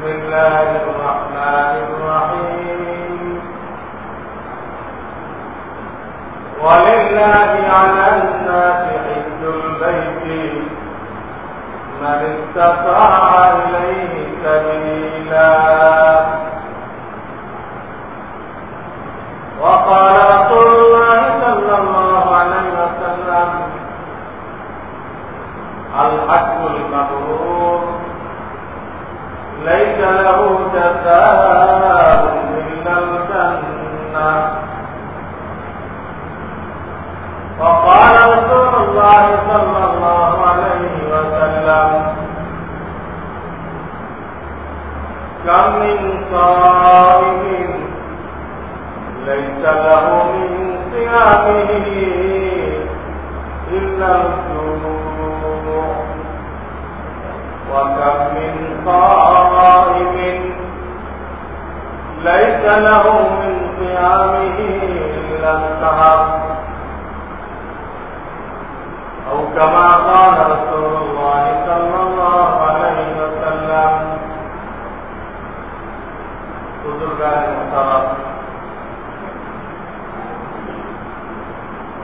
بسم الله الرحمن من استطاع إليه سبيلا وقال رسول الله صلى الله عليه وسلم الحج المبرور ليس له جزاء إلا الجنة. وقال رسول الله صلى الله عليه وسلم كم من صائم ليس له من صيامه إلا الجوع؟ وكم من قائم ليس له من صيامه إلا السهر أو كما قال رسول الله صلى الله عليه وسلم بزرگان محترم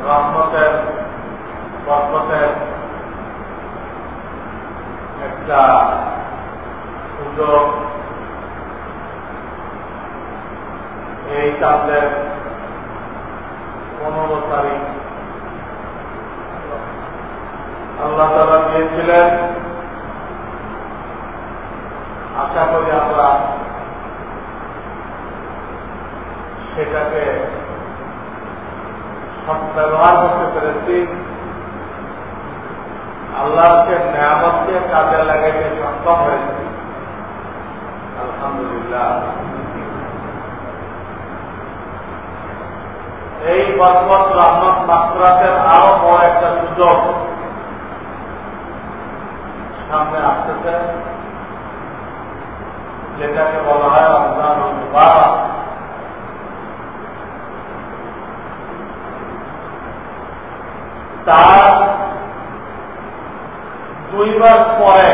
রহমতের বরকতের একটা সুযোগ পনেরো তারিখ। আল্লাহ দিয়েছিলেন। আশা করি আমরা সেটাকে ব্যবহার করতে পেরেছি। আল্লাহকে নিয়ামতকে কাজে লাগাইতে সক্ষম হয়েছি আলহামদুলিল্লাহ এই বরকত রহমত আরও বড় একটা সুযোগ সামনে আসতেছে। যেটাকে বলা হয় রমজান মুবারক। তার দুই মাস পরে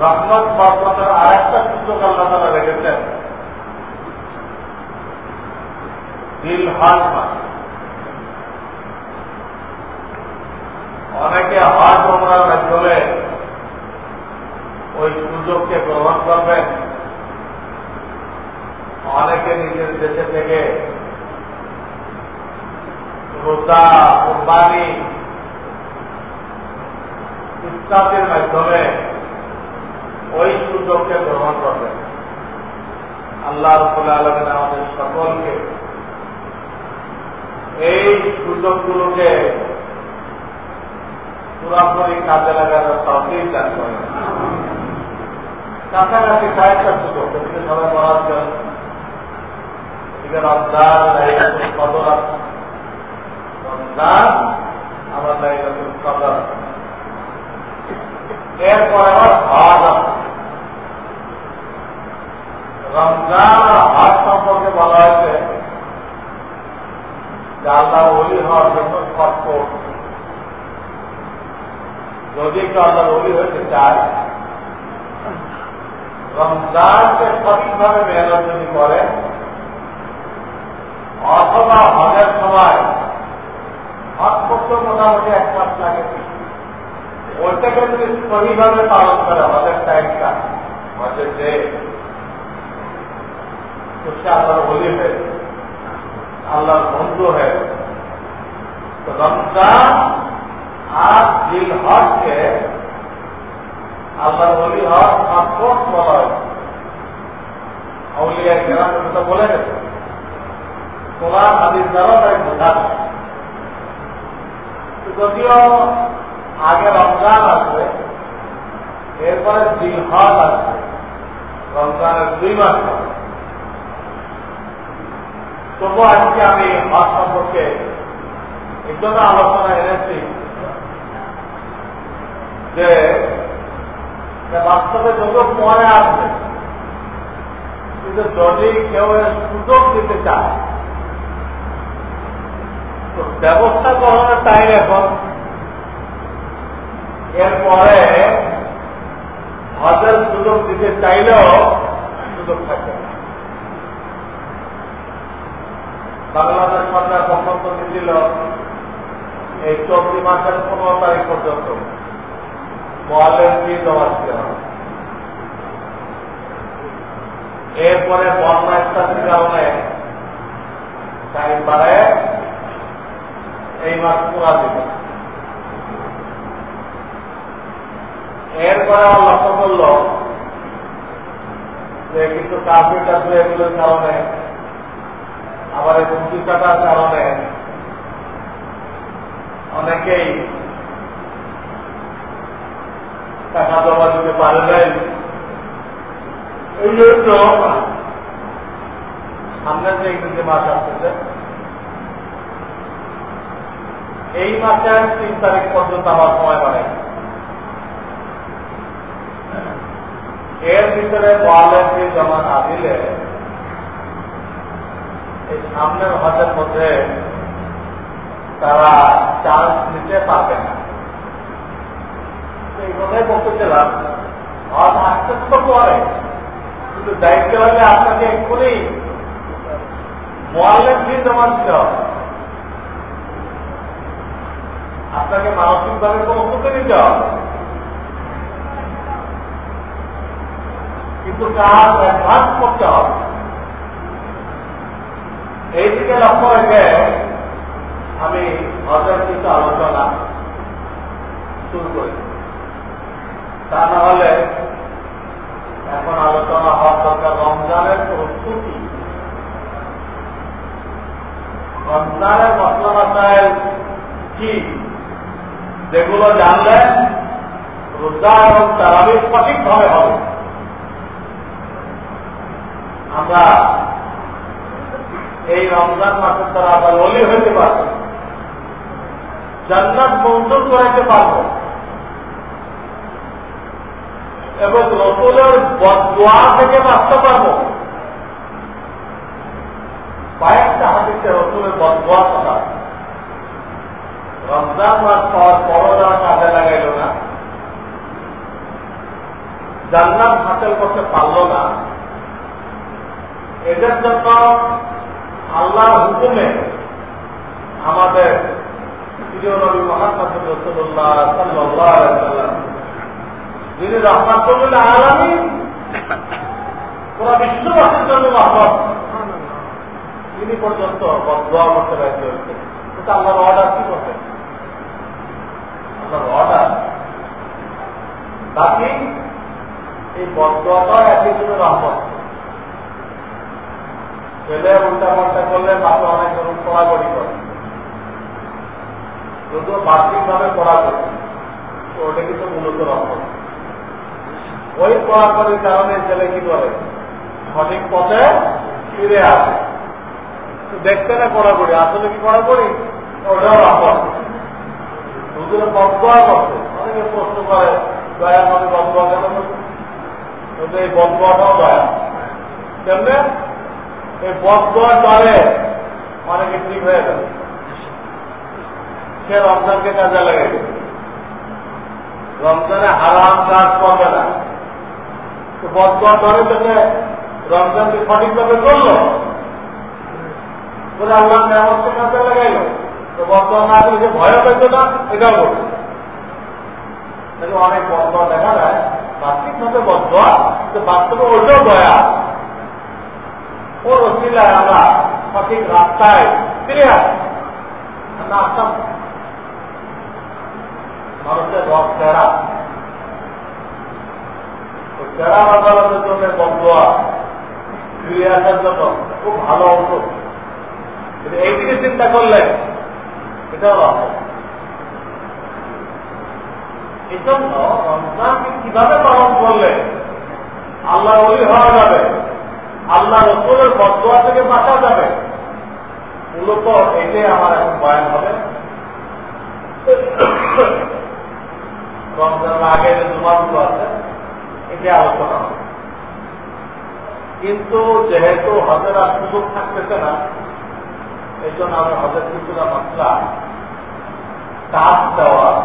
রহমত বরকতের আরেকটা সুযোগ আল্লাহ তারা রেখেছেন। দিল হজ অনেকে হজ ওমরার মাধ্যমে ওই সুযোগকে গ্রহণ করবেন। অনেকে নিজের দেশে থেকে রোজা, কোরবানি ইত্যাদির মাধ্যমে ওই সুযোগকে গ্রহণ করবেন। আল্লাহ রসুল আলমেন আমাদের সকলকে এই সুযোগ গুলোকে পুরাপুরি কাজে লাগানোর সাহসেই দান করে কাছাকাছি সাহায্য সুযোগ সবাই বলার জন্য। রমজান আমার দায়িত্ব এরপরে আবার হজ রমজান আর হজ সম্পর্কে বলা হয়েছে আল্লাহ অলি হওয়ার জন্য শর্ট যদি কেউ আল্লাহ অলি হতে চায়, রমজানকে সঠিকভাবে মেহনত যদি করে, অথবা হজের সময় হজ করতে মোটামুটি এক মাস লাগে। ওইটাকে যদি সহিভাবে পালন করে, হজের টাইমটা হজের ডে তো সে আল্লাহর বলি হয়ে আল্লাহর বন্ধু হয়ে তো রমজান আর দিল হজকে আল্লাহর বলি হজ সাপোর্ট বলা হয় আউলিয়া গ্রাম বলে গেছে। কোরআন আদির দ্বারা তাই বোঝা যদিও আগে রমজান আসবে, এরপরে দিল হজ আসবে। রমজানের দুই মাস তবু আজকে আমি হজ সম্পর্কে এই জন্য আলোচনা এনেছি যে বাস্তবে যদিও পরে আসবে। কিন্তু যদি কেউ সুযোগ দিতে চায়, তো ব্যবস্থা গ্রহণের টাইম এখন এরপরে হজের সুযোগ দিতে চাইলেও সুযোগ থাকে বাংলাদেশ সরকার বসন্ত দিল এই চলতি মাসের পনেরো তারিখ পর্যন্ত মোয়ালের ফি জমা দিতে এরপরে বন্যা ইত্যাদির কারণে টাইম বাড়ায় এই মাস পুরা দিবে। এরপরে আমার লক্ষ্য করল যে কিছু কাপড় টাপড় এগুলোর কারণে আবার এই মুক্তি কাটার কারণে অনেকেই টাকা জমা দিতে পারে নাই। এই জন্য সামনে যে ইংরেজি মাস আসতেছে, এই মাসের তিন তারিখ পর্যন্ত আমার সময় বাড়ে। এর ভিতরে ওয়ালেন্টি জমা না দিলে সামনের হজের মধ্যে তারা চান্স নিতে পারবে না। এই কথাই বলতে চাইলাম হজ আসতে তো পরে, কিন্তু দায়িত্ব হলে আপনাকে এক্ষুনি মোয়ালের ফি জমা দিতে হবে। আপনাকে মানসিকভাবে প্রস্তুতি নিতে হবে। কিন্তু কাজ অ্যাডভান্স করতে হবে। এই দিকে লক্ষ্য রেখে আমি হজের কিছু আলোচনা শুরু করি। তা না হলে এখন আলোচনা হওয়ার দরকার। রমজানের প্রস্তুতি। রমজানের মশলা কি? যেগুলো জানলে রোজা এবং তারাবি সঠিকভাবে হবে। আমরা এই রমজান মাসের দ্বারা আবার অলি হইতে পারব। জান্নাত মঞ্জুর করাইতে পারব। এবং রসুলের দোয়া থেকে বাঁচতে পারব। কয়েকটা হাতিতে রসুলের বদোয়া কথা। রমজান মাস পাওয়ার যারা কাজে লাগাইল না। জান্নাত হাসিল করতে পারল না। এদের জন্য আল্লাহর হুকুমে আমাদের যিনি আলমী পুরো বিশ্ববাসীর জন্য রহমত তিনি পর্যন্ত দোয়া করতে রাজি হচ্ছে কিন্তু অর্ডার কি করছেন আল্লাহর অর্ডার বাকি এই বদয়াটাও একই জন্য রহমত ছেলে উল্টা পাল্টা করলে বাবা অনেক ধরুন পড়াপড়ি করে যদিও বাহ্যিক ভাবে পড়াপড়ি তো ওটা কিন্তু মূলত রকম ওই পড়াপড়ির কারণে ছেলে কি করে? সঠিক পথে ফিরে আসে। দেখতে না পড়াপড়ি আসলে কি পড়াপড়ি ওটাও রকম দুজনে বদয়া করছে অনেকে প্রশ্ন করে, দয়া মানে বদয়া কেন এই বদয়াটাও দয়া। কেমনে? এই বদয়া চলে অনেকে ঠিক হয়ে গেল সে রমজানকে কাজে লাগে। রমজানে হারাম কাজ করবে না। তো বদয়া ধরে থেকে রমজানকে সঠিকভাবে করল। করে আল্লাহ মেহমতকে কাজে লাগাইল। তো বদয়া না দিলে ভয় পেত না, এটাও করবে তাহলে অনেক বদয়া দেখা যায় বাস্তবিক ভাবে বদয়া তো বাস্তবে ওইটাও দয়া। ওর অসিলায় আমরা সঠিক রাস্তায় ফিরে আসি আমরা আসতাম মানুষের চেহারা আদালতের জন্য খুব ভালো হতো কিন্তু এইদিকে চিন্তা করলেন এটাও রথ এই জন্য রমজানকে কীভাবে পালন করলে আল্লাহ ওলি হওয়া যাবে। আল্লাহ রসুলের বদয়া থেকে বাঁচা যাবে। মূলত এটাই আমার এখন বয়ান হবে। আগে যে জুমাগুলো আছে এটি আলোচনা হবে। কিন্তু যেহেতু হজের আর সুযোগ থাকতেছে না এই জন্য আমি হজের কিছুটা মাত্রা কাজ দেওয়া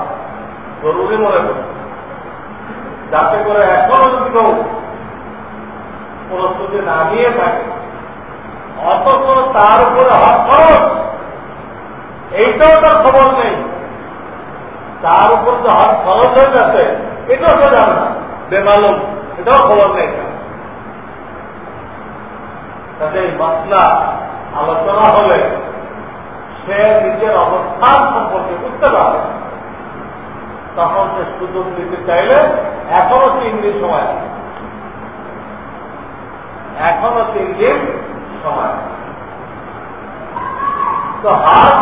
জরুরি মনে করি। যাতে করে এখনও যদি কেউ প্রস্তুতি না নিয়ে থাকে অথচ তার উপরে হক এইটাও তার খবর নেই। তার উপর যে হক খরচ হয়ে গেছে এটাও সে জানে না। বেমালুম, এটাও খবর নেই এই মশলা আলোচনা হলে সে নিজের অবস্থান সম্পর্কে বুঝতে পারবে। তখন সে সুযোগ দিতে চাইলে এখনও তিন দিন সময় আছে এখনও তিন দিন সময় তো হাত,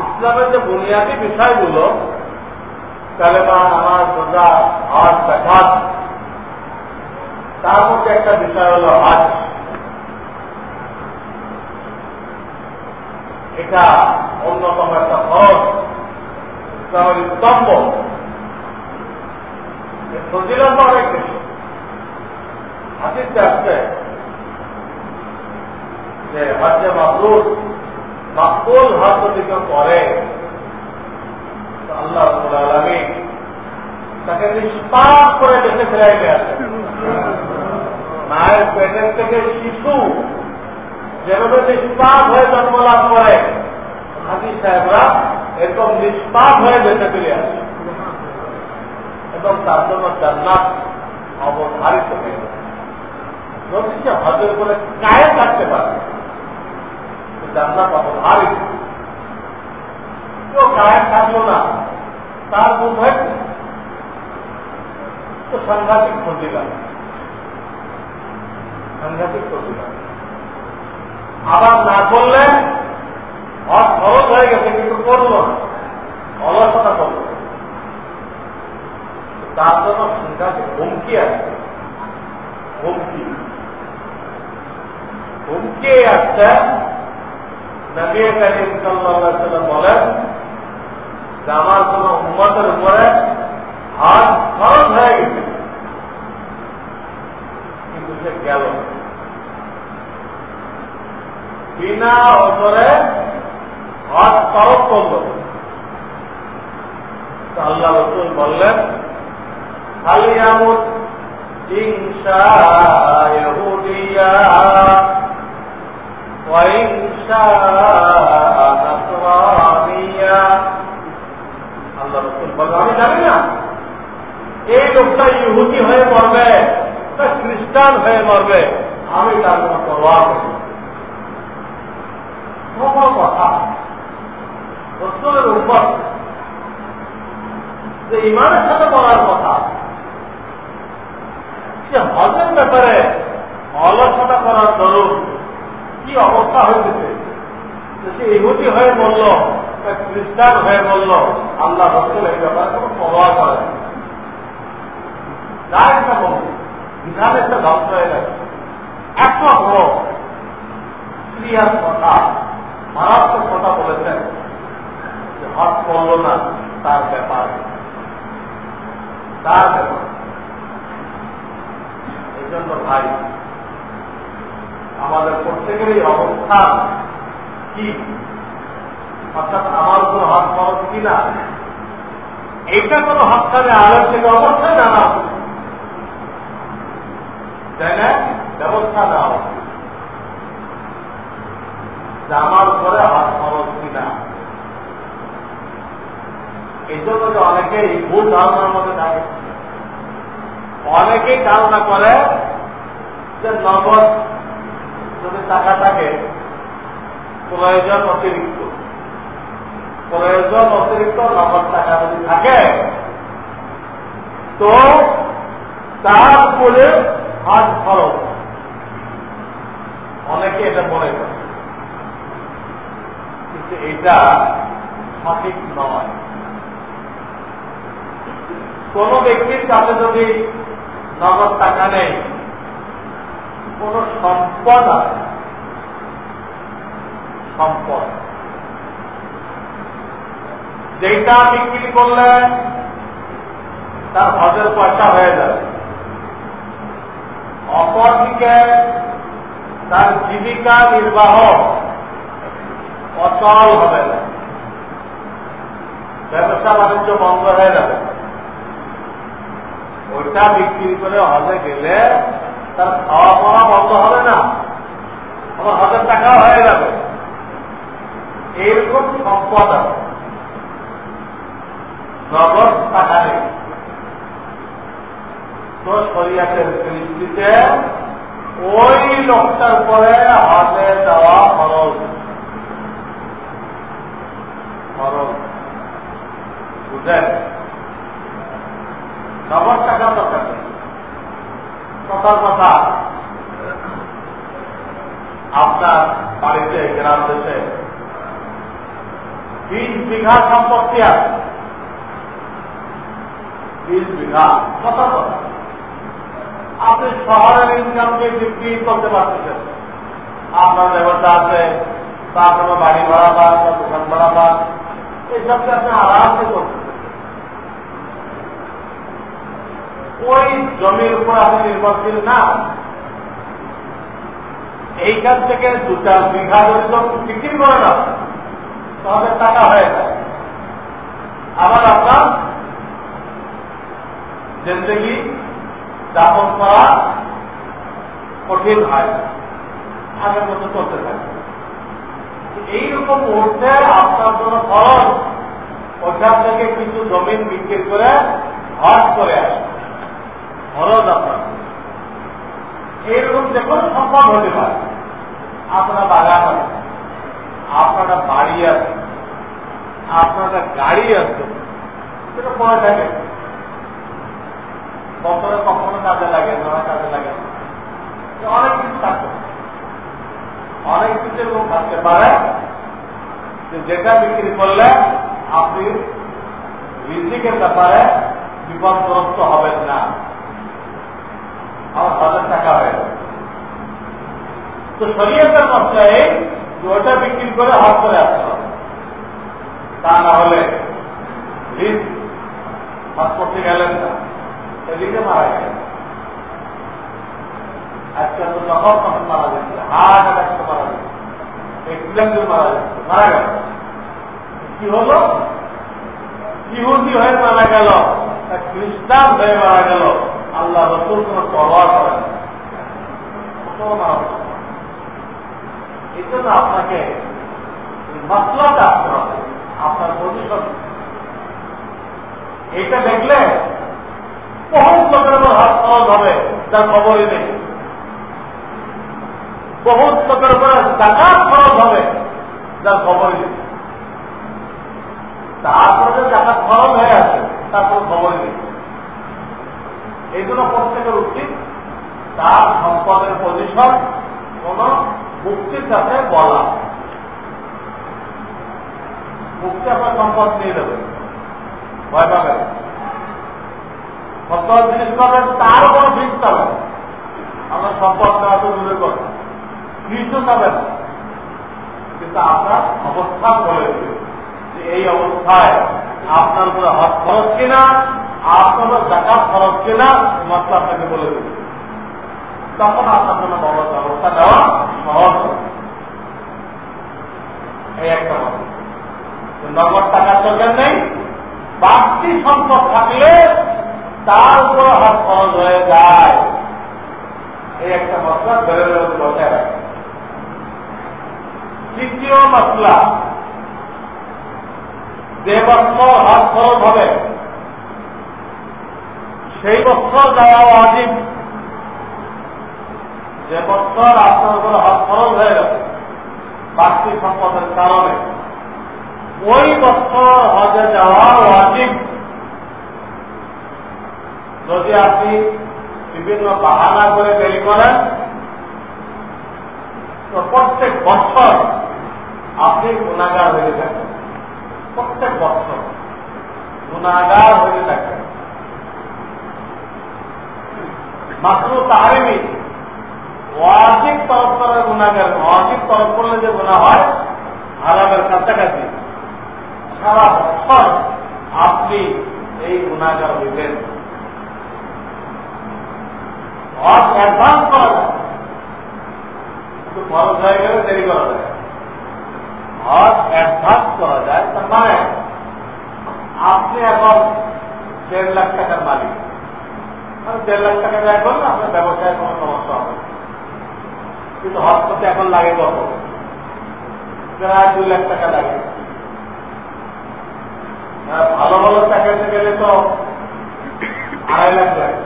ইসলামের যে বুনিয়াদী বিষয়গুলো কালেমা নামাজ, রোজা হাত দেখাত তার মধ্যে একটা বিষয় হল হাজ। এটা অন্যতম একটা খরচ ইসলামের স্তম্ভ। ফজিলত অনেক বেশি। যে কেউ করে আল্লাহ আলমী তাকে নিষ্পাপ করে ফেরাই মায়ের পেটের থেকে শিশু যেভাবে নিষ্পাপ হয়ে জন্ম লাভ করে হাজি সাহেবরা এরকম নিষ্পাপ হয়ে দেশে ফিরে আসে। এবং তার জন্য জান্নাত অবধারিত হয়ে সে হজের করে কায়ে থাকতে পারে। জান্নাত অবধারিত কেউ কায়ে থাকল না, তার বোধ হয় তো সাংঘাতিক ক্ষতিলাম সাংঘাতিক ক্ষতিলাম আবার না করলে হজ খরচ হয়ে গেছে, কিন্তু করল না। অলসতা করল। তার জন্য সাংঘাতিক হুমকি আছে। হুমকি। হুমকি আসছে নবী করিম সাল্লাম বলেন যে আমার কোন উন্মতের উপরে হাত খরচ হয়ে গেছে। কিন্তু সে গেল। বিনা অজরে হাত খরচ করল। আল্লাহ রসুল বললেন আলিয়ামুদ ইনশা ইহুদিয়া وإن شاء نصرانيا আল্লাহ রসুল বলবে আমি জানি না এই লোকটা ইহুদি হয়ে মরবে তা খ্রিস্টান হয়ে মরবে আমি তার কোনো পরোয়া করি কোনো কথা রসুলের উপর যে ইমানের সাথে বলার কথা সে হজের ব্যাপারে অলসতা করার দরুন অবস্থা হয়েছে সে? ইহুদি হয়ে বলল খ্রিস্টান হয়ে বলল, আল্লাহ রসুল এই ব্যাপারে কোনো পরোয়া করে যা একটা বলল বিধান একটা ধ্বংস হয়ে গেছে। এত বড় ক্রিয়ার কথা, মারাত্মক কথা বলেছেন। যে হজ করল না, তার ব্যাপার। তার ব্যাপার। এই জন্য ভাই আমাদের প্রত্যেকেরই অবস্থা কি? অর্থাৎ আমার উপর হক খরচ কিনা এইটা কোনো হকানে আলোর থেকে অবশ্যই জানা উচিত না? ব্যবস্থা দেওয়া উচিত যে আমার উপরে হক খরচ কিনা এই জন্য যে অনেকেই ভুল ধারণার মধ্যে থাকে। অনেকেই ধারণা করে যে নগদ যদি টাকা থাকে, প্রয়োজন অতিরিক্ত। প্রয়োজন অতিরিক্ত নগদ টাকা যদি থাকে, তো তার উপরে হাত খরচ অনেকে এটা মনে করে কিন্তু এটা সঠিক নয় কোন ব্যক্তির কাছে যদি নগদ টাকা নেই কোন সম্পদ আছে? সম্পদ। যেটা বিক্রি করলে তার হজের পয়সা হয়ে যাবে। অপরদিকে তার জীবিকা নির্বাহ অচল হবে না। ব্যবসা বাণিজ্য বন্ধ হয়ে যাবে। ওইটা বিক্রি করে হজে গেলে তার খাওয়া পড়া বন্ধ হবে না। আমার হাজার টাকাও হয়ে যাবে। এইরকম সম্পদ আছে। নগদ টাকা নেই। তো শরিয়াতের দৃষ্টিতে ওই লোকটার পরে হাতে দেওয়া খরচ। খরচ। বুঝলেন? নগদ টাকা দরকার কথা। আপনার বাড়িতে, গ্রাম দেশে বিশ বিঘা সম্পত্তি আছে। বিশ বিঘা কথা আপনি শহরের ইনকামকে বিক্রি করতে পারতেছেন। আপনার ব্যবসা আছে বা কোনো বাড়ি ভাড়া বা দোকান ভাড়া পান এইসবকে আপনি আরামসে করতেছেন ওই জমির উপর আপনি নির্ভরশীল না। এইখান থেকে দু চার বিঘা যদি বিক্রি করে না তাহলে টাকা হয়ে আবার আপনার জিন্দগি যাপন করা কঠিন হয়, আগের মতো চলতে থাকে। এইরকম মুহূর্তে আপনার জন্য খরচ, ওখান থেকে কিছু জমিন বিক্রি করে হজ করে আসে খরচ আপনার এইরকম যে কোনো সম্ভব হতে পারে। আপনার বাগান আছে, আপনার বাড়ি আছে, আপনার গাড়ি আছে, সেটা পরে থাকে। কখনো কখনো কাজে লাগে নয় কাজে লাগে। অনেক কিছু থাকবে অনেক কিছু এরকম থাকতে পারে যে যেটা বিক্রি করলে আপনি রিজিকের ব্যাপারে বিপদগ্রস্ত হবেন না। আমার হাজার টাকা হয়ে যাবে তো শরীয়তের মশলায় যে ওটা বিক্রি করে হাত করে আসতে হবে। তা না হলে রিস্ক হাত করতে গেলেন না। এদিকে মারা গেলেন। আজকাল তো যখন তখন মারা যাচ্ছে হার্ট অ্যাটাক মারা যাচ্ছে অ্যাক্সিডেন্টে মারা যাচ্ছে, মারা গেল। কি হলো? ইহুদি হয়ে মারা গেল খ্রিস্টান হয়ে মারা গেল। আল্লাহ রসুল কোন তলওয়ার করেন এই জন্য আপনাকে মশলাটা আসতে হবে, আপনার পজিশন এটা দেখলে বহু লোকের উপর হাত খরচ হবে তার খবরই নেই। বহু লোকের উপরে টাকার খরচ হবে যার খবরই নেই। তারপরে টাকা খরচ হয়ে আছে তারপর খবরই নেই। জন্য প্রত্যেকের উচিত। তার সম্পদের পজিশন কোন মুক্তির সাথে বলা। মুক্তি আপনার সম্পদ নিয়ে দেবে। ভয় পাবে সম্পদ জিনিস পাবেন তার কোনো ফিস পাবেন আমরা সম্পদ নেওয়া তো দূরে করবেন ফিসও পাবেন কিন্তু আপনার অবস্থা বলে যে এই অবস্থায় আপনার উপরে হজ খরচ কিনা আপনার জাকাত খরচ কিনা মশলা আপনাকে বলে দেবে তখন আপনার জন্য ব্যবস্থা নেওয়া সহজ এই একটা নগদ টাকার দরকার নেই বাড়তি সম্পদ থাকলে তার উপর হাত খরচ হয়ে যায় এই একটা মশলা বেড়ে বেড়ে বসায় রাখে তৃতীয় মশলা যে হাত খরচ হবে সেই বছর যাওয়া অজিব যে বছর আপনার উপর খরচ হয়ে গেছে বাড়তি সম্পদের কারণে ওই বছর হজে যাওয়া অজিব যদি আপনি বিভিন্ন বাহানা করে দেরি করেন তো প্রত্যেক বছর আপনি গুণাগার হয়ে থাকেন প্রত্যেক বছর গুণাগার হয়ে থাকেন মাত্র তাহারিমি। ওয়াজিব তরফ করার গুণাগার ওয়াজিব তরফ করলে যে গুণা হয়, হারামের কাছাকাছি। সারা বছর আপনি এই গুণাগার হইবেন। মানে আপনি এখন দেড় লাখ টাকার মালিক। দেড় লাখ টাকা ব্যয় করলে আপনার ব্যবসায় কোনো সমস্যা হবে কিন্তু হজ এখন লাগে কত? প্রায় দুই লাখ টাকা লাগে। ভালো ভালো প্যাকেজে গেলে তো আড়াই লাখ লাগে।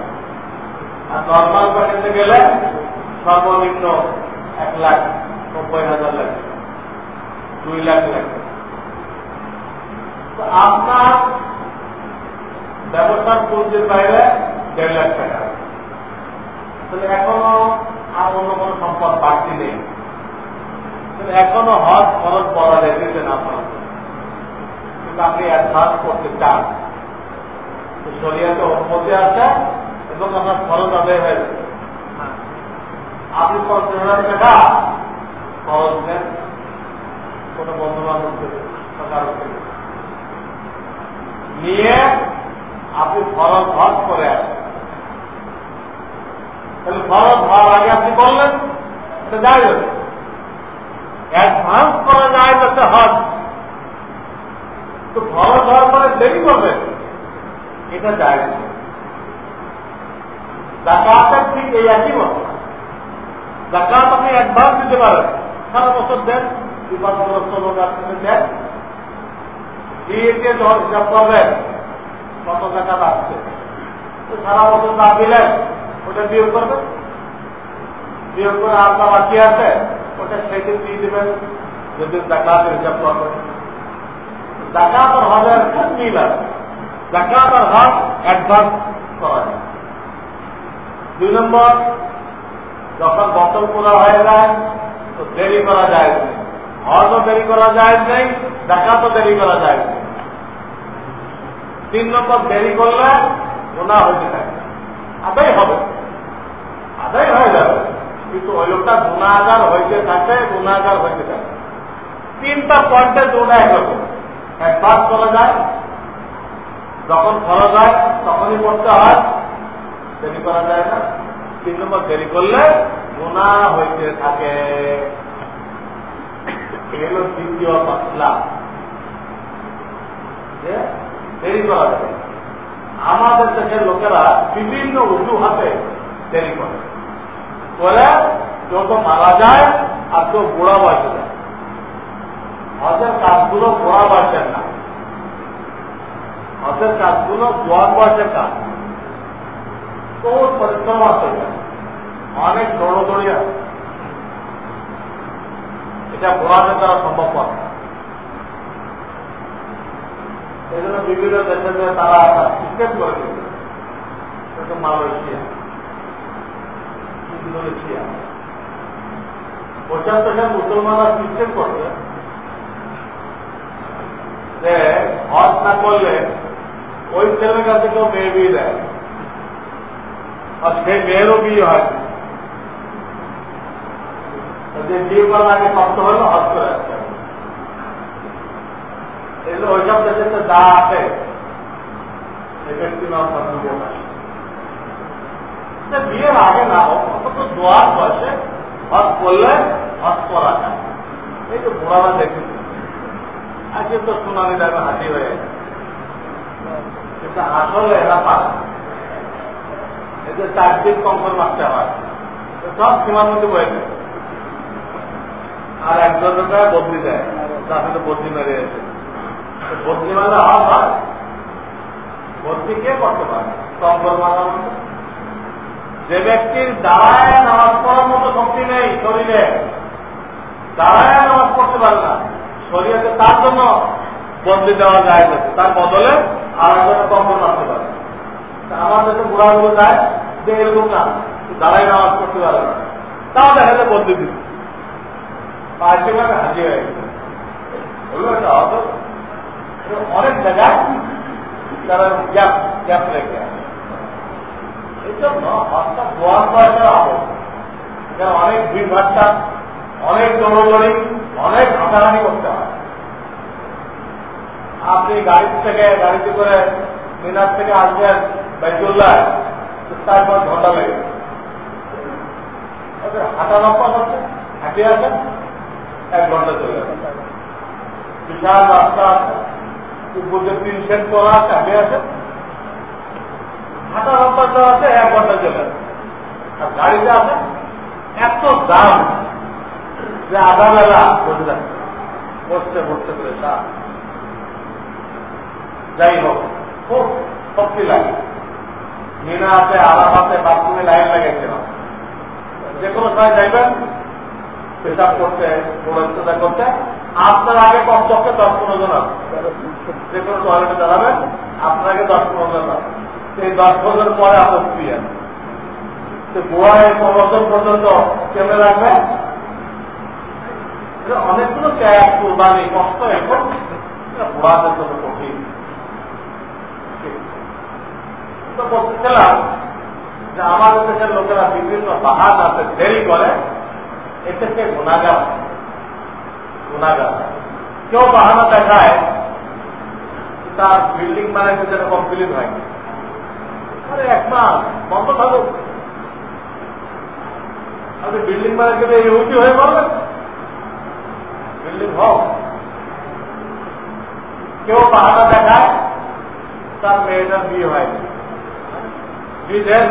আর নর্মাল প্যাকেজে গেলে সর্বনিম্ন এক লাখ নব্বই হাজার লাগে। দুই লাখ লাগে। আপনার ব্যবসার পুঁজির বাইরে দেড় লাখ টাকা। তাহলে এখনও আর অন্য কোনো সম্পদ বাড়তি নেই। এখনও হজ খরচ করা যেতেছে না আপনার কিন্তু আপনি অ্যাডভান্স করতে চান তো অনুমতি আছে এবং আপনার খরচ আদায় হয়ে যাবে। আপনি পঞ্চাশ হাজার টাকা খরচ দেন কোনো বন্ধু বান্ধব থেকে কারও থেকে নিয়ে আপনি ফরজ হজ করে আসেন। তাহলে ফরজ হওয়ার আগে আপনি বললেন এটা যায় অ্যাডভান্স করা যায় যাতে হজ তো ফরজ হওয়ার পরে দেরি করবেন এটা যায় জাকাতের ঠিক এই একই মতো জাকাত আপনি অ্যাডভান্স দিতে পারেন। সারা বছর দেন বিপদগ্রস্ত লোক আপনি দেন। দিয়ে যখন হিসাব করবেন, কত জাকাত আসছে? তো সারা বছর না ওটা বিয়োগ করবেন বিয়োগ করে আপনার বাকি আছে? ওটা সেদিন দিয়ে দেবেন যেদিন জাকাতের হিসাব করবেন জাকাত আর হজের খুব মিল আছে। জাকাত আর হজ অ্যাডভান্স করা যায়। দুই নম্বর, যখন বছর পুরো হয়ে যায়, তো দেরি করা যায় হজও দেরি করা যায় নেই, জাকাতও দেরি করা যায় তিন নম্বর, দেরি করলে গোনা হইতে থাকে। আদায় হবে। হয়ে যাবে। কিন্তু ওই লোকটা গুণাগার হইতে থাকে, গুণাগার হইতে থাকে। তিনটা পয়েন্টে দুটা একরকম একবার চলে যায়, যখন তখনই করতে হয়, দেরি করা যায় না। তিন নম্বর, দেরি করলে গুণা হইতে থাকে। এগুলো দ্বিতীয় মাসলা যে দেরি করা যায়। আমাদের দেশের লোকেরা বিভিন্ন অজুহাতে দেরি করে। করে কেউ তো মারা যায় আর কেউ বুড়া বয়সে যায়। হজের কাজগুলো বুড়া বয়সের না। হজের কাজগুলো জোয়ান বয়সের কাজ বহুত পরিশ্রম আছে। অনেক দৌড়দৌড়ি আছে। এটা বুড়াদের দ্বারা সম্ভব হয় এই জন্য বিভিন্ন দেশে তারা সিস্টেম করে দিচ্ছে মালয়েশিয়া। ইন্দোনেশিয়া মুসলমানরা সিস্টেম করবে যে হজ না করলে ওই ছেলের কাছে কেউ মেয়ে বিয়ে দেয় আর সেই মেয়েরও বিয়ে হয় যে বিয়ে করার আগে শক্ত হলো হজ করে আসতে এগুলো ওইসব দেশে যা আছে সেই ব্যক্তি নাম বিয়ের আগে না হোক অন্তত দোয়ার বয়সে হজ করলে হজ করা যায় এই তো বুড়ারা দেখেছি আজকে তো সুনামি দেখো হাতি হয়ে কিন্তু আসলে এরা পারে এদের চারদিক কম্পন মারতে হয় সব সীমার মধ্যে বয়ে আর একজন বদলি দেয় তার সাথে বদলি মেরে এসে বদলি হওয়া হয় বদলি কে করতে পারে কম্পন মারার মতো যে ব্যক্তির দাঁড়ায় নামাজ পড়ার মতো শক্তি নেই শরীরে, দাঁড়ায় নামাজ পড়তে পারে না। শরীরে তার জন্য বদলি দেওয়া যায় তার বদলে আর একজনে কম্পন মারতে পারে। আমার দেশে বুড়াগুলো যায় যে এরকম না দাঁড়াই নামাজ পড়তে পারে না। তাও দেখা যায় বদলি দিচ্ছে পাঁচটি হাজির হয়ে গেছে। অনেক জায়গায় তারা গ্যাপ গ্যাপ রেখে। এই অনেক ভিড় ভাট্টা, অনেক দৌড়দৌড়ি, অনেক হাঁটাহাঁটি করতে হয়। আপনি গাড়ি থেকে, গাড়িতে করে মিনার থেকে আসবেন বাইতুল্লাহ তারপর ঘণ্টা লেগে হাঁটা লম্বা হচ্ছে হাঁটে আসেন, এক ঘণ্টা চলে যাবে। বিশাল রাস্তা আছে। উপর তিন সেট করা আছে, হাঁটে আসেন। হাঁটা লম্বা চলা আছে, এক ঘণ্টা চলে আর গাড়িতে আছে, এত দাম যে আধা বেলা বসে যাচ্ছে বসতে বসতে করে যাই হোক, খুব শক্তি লাগে। মিনা আছে আরাম আছে বাথরুমে লাইন লাগাইছিল যে কোনো সময় যাইবেন, পেশাব করতে পড়াশোনা করতে, আপনার আগে কমপক্ষে দশ পনেরো জন আছে। যে কোনো টয়লেটে দাঁড়াবেন, আপনার আগে দশ পনেরো জন আছে। সেই দশ জন পরে স্ত্রী আছে গোয়ায় প্রবর্তন পর্যন্ত কেমনে রাখবেন অনেকগুলো ত্যাগ, কোরবানি, কষ্ট এখন। বুড়াদের জন্য কঠিন। তো বলতেছিলাম যে আমাদের দেশের লোকেরা বিভিন্ন বাহাদ আছে, দেরি করে। এতে সে গুণাগার। গুণাগার। কেউ বাহানা দেখায় তার বিল্ডিং মানে যেন কমপ্লিট হয় এক মাস বন্ধ থাকুক। আপনি বিল্ডিং কিন্তু ইউটি হয়ে পড়বেন বিল্ডিং হোক। কেউ বাহানা দেখায়, তার মেয়েটার বিয়ে হয়নি বিয়ে দেন।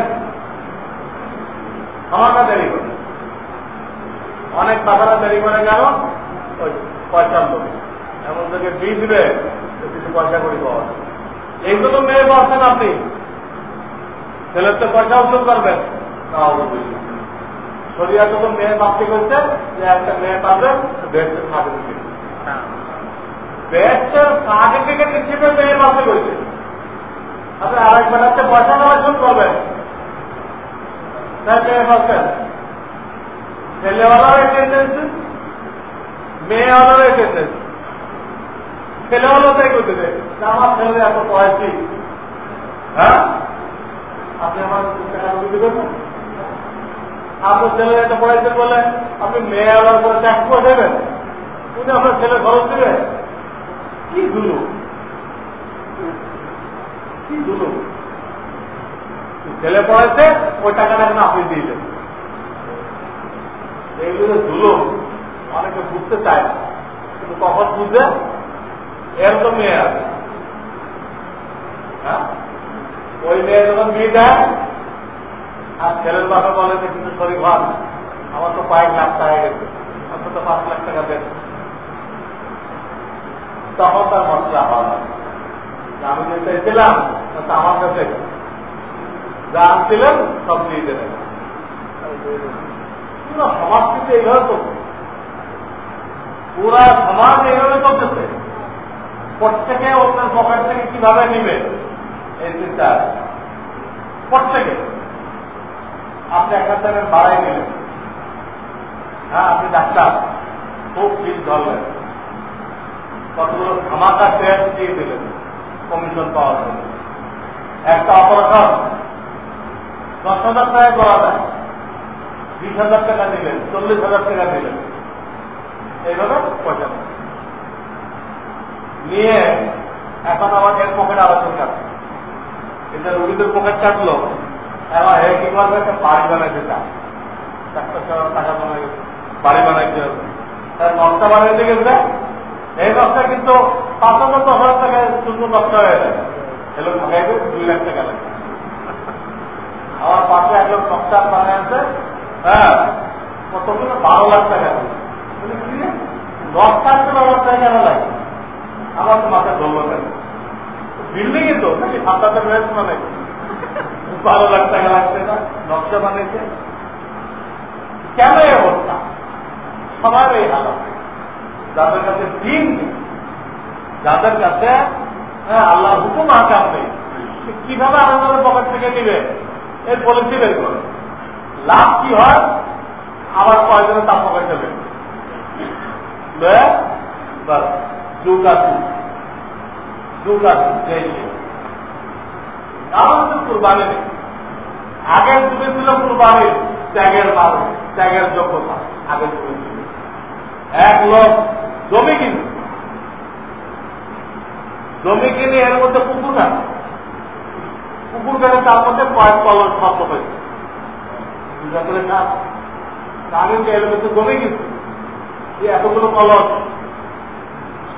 দেরি করে। অনেক বাবারা দেরি করে গেল, ওই পয়সার লোক। এমন থেকে বিয়ে দিবে কিছু পয়সা করি পাওয়া এইগুলো মেয়ে বলছেন আপনি। ছেলের তো পয়সা উদ্যোগ করবেন না শরিয়া যখন মেয়ে প্রাপ্তি করছে যে একটা মেয়ে পাবে বেস্টের সার্টিফিকেট সার্টিফিকেট হিসেবে মেয়ে প্রাপ্তি করছে আপনি আরেক বেলাতে পয়সা কালেকশন করবেন তাই মেয়ে পাচ্ছেন ছেলেওয়ালার মেয়েওয়ালার ছেলেওয়ালা তাই করতে দেয় আমার ছেলে এত পয়সি হ্যাঁ? আপনি আমার আপনার ছেলে একটা পড়াইছেন বলে আপনি মেয়ে আবার করে ট্যাক্স দেবেন। উনি আপনার ছেলে খরচ দেবে? কি দুলু কি দুলু ছেলে পড়াইছে ওই টাকাটা এখন আপনি দিলেন এইগুলো ধুলো, অনেকে বুঝতে চায় না। কিন্তু কখন বুঝবে? এর তো মেয়ে আছে। হ্যাঁ? ওই মেয়ে যখন বিয়ে দেয়, আর ছেলের বাবা বলে যে, কিন্তু শরীর হন আমার তো কয়েক লাখ টাকা গেছে অন্তত পাঁচ লাখ টাকা দেন। তখন তার মশলা হওয়া আমি যে চাইছিলাম তা আমার কাছে যা আনছিলেন সব দিয়ে দেবেন পুরো সমাজ কিন্তু এইভাবে চলছে। পুরা সমাজ এইভাবে চলতেছে। প্রত্যেকে ওদের পকেট থেকে কীভাবে নিবে? এই চিন্তা প্রত্যেকে। আপনি একটা টাকা বাড়াই দিলেন হ্যাঁ আপনি ডাক্তার। খুব ফিল ধরলেন। কতগুলো ধামাকা শেয়ার দিয়ে দিলেন। কমিশন পাওয়ার জন্য। একটা অপারেশন দশ হাজার টাকা করা যায়। বিশ হাজার টাকা দিলেন, চল্লিশ হাজার টাকা দিলেন। এইভাবে পয়সা নিয়ে এখন আবার এর পকেট আলোচনা এটা রুগীদের পকেট কাটলো এবার হে কি করবে? একটা বাড়ি বানাইতে টাকা বানাই বাড়ি বানাইতে হবে নকশা বানাইতে গেছে। এই নকশা কিন্তু পাঁচ হাজার দশ হাজার টাকায় শূন্য নকশা হয়ে যায়। এলো ঢাকাইবে দুই লাখ টাকা লাগে আমার পাশে একজন নকশা বানায় আছে। হ্যাঁ কতগুলো বারো লাখ টাকা। নকশা বারো লাখ টাকা কেন লাগে আমার তো মাথায় ধরলো কেন? বিল্ডিং এ তো নাকি সাতটাতে রয়েছে মানে বারো লাখ টাকা লাগছে না, নকশা বানিয়েছে। কেন এই অবস্থা? সবার এই হালত যাদের কাছে দিন নেই, যাদের কাছে হ্যাঁ আল্লাহ হুকুম আকাম নেই কীভাবে আনন্দের পকেট থেকে নিবে এর পলিসি বের করে। লাভ কি হয়? আবার কয়জনে তার পকেটে বের দুকাশু দুকাশু কুরবানি আগের যুগে ছিল কুরবানির ত্যাগের মানুষ ত্যাগের যোগ্যতা, আগের যুগে ছিল। এক লোক জমি কিনে। জমি কিনে এর মধ্যে পুকুর না পুকুর কেটে, তার মধ্যে কয়েক কলস শব্দ হয়েছে আগে যে এর মধ্যে জমি কিনছে এতগুলো কলস